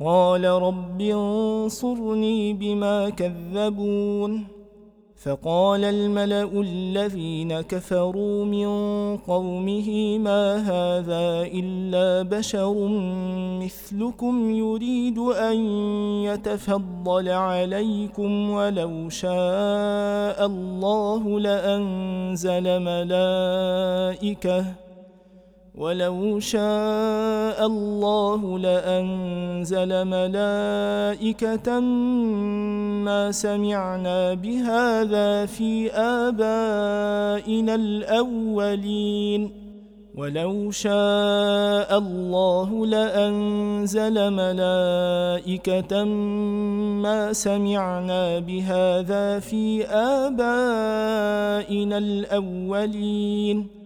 قال رب انصرني بما كذبون. فقال الملأ الذين كفروا من قومه ما هذا إلا بشر مثلكم يريد أن يتفضل عليكم ولو شاء الله لأنزل ملائكة ولو شاء الله لأنزل ملائكة ما سمعنا بهذا في آبائنا الأولين. ولو شاء الله لأنزل ملائكة ما سمعنا بهذا في آبائنا الأولين.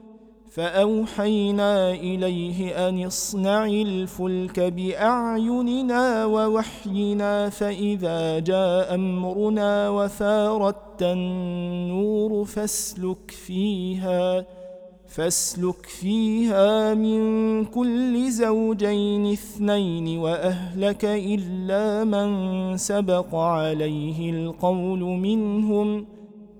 فأوحينا إليه أن اصنع الفلك بأعيننا ووحينا فإذا جاء أمرنا وفارت النور فاسلك فيها فاسلك فيها من كل زوجين اثنين وأهلك إلا من سبق عليه القول منهم ۖ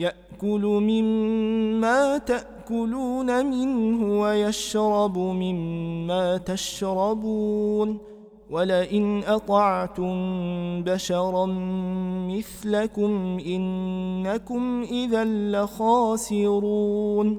يأكل مما تأكلون منه ويشرب مما تشربون ولئن أطعتم بشرا مثلكم إنكم إذا لخاسرون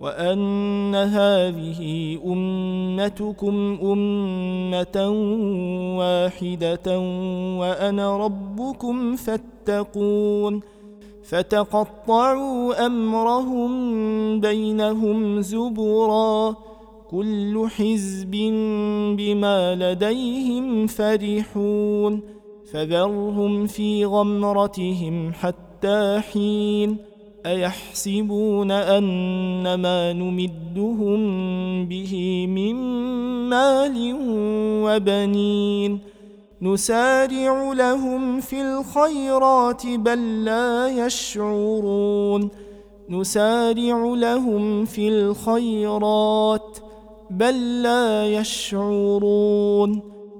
وأن هذه أمتكم أمة واحدة وأنا ربكم فاتقون فتقطعوا أمرهم بينهم زبرا كل حزب بما لديهم فرحون فذرهم في غمرتهم حتى حين أيحسبون ان ما نمدهم به من مال وبنين نسارع لهم في الخيرات بل لا يشعرون نسارع لهم في الخيرات بل لا يشعرون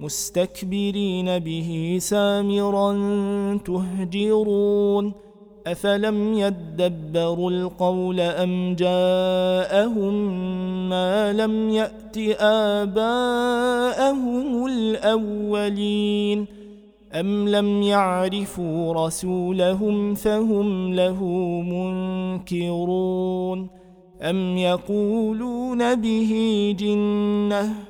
مستكبرين به سامرا تهجرون. أفلم يدبروا القول أم جاءهم ما لم يأت آباءهم الأولين؟ أم لم يعرفوا رسولهم فهم له منكرون؟ أم يقولون به جنة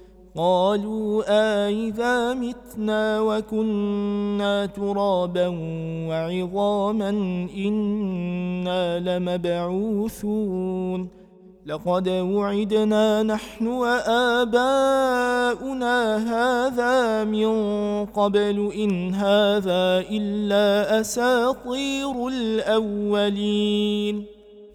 قالوا أإذا متنا وكنا ترابا وعظاما إنا لمبعوثون لقد وعدنا نحن وآباؤنا هذا من قبل إن هذا إلا أساطير الأولين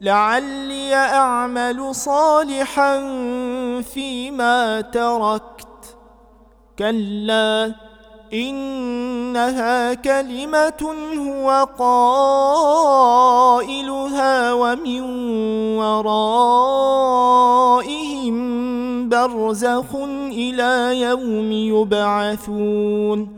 لعلي أعمل صالحا فيما تركت. كلا إنها كلمة هو قائلها ومن ورائهم برزخ إلى يوم يبعثون.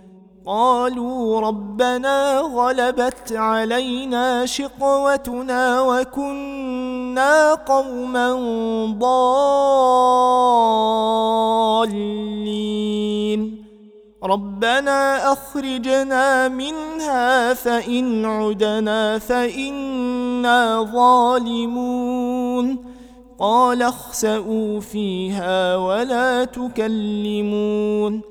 قالوا ربنا غلبت علينا شقوتنا وكنا قوما ضالين. ربنا أخرجنا منها فإن عدنا فإنا ظالمون. قال اخسئوا فيها ولا تكلمون.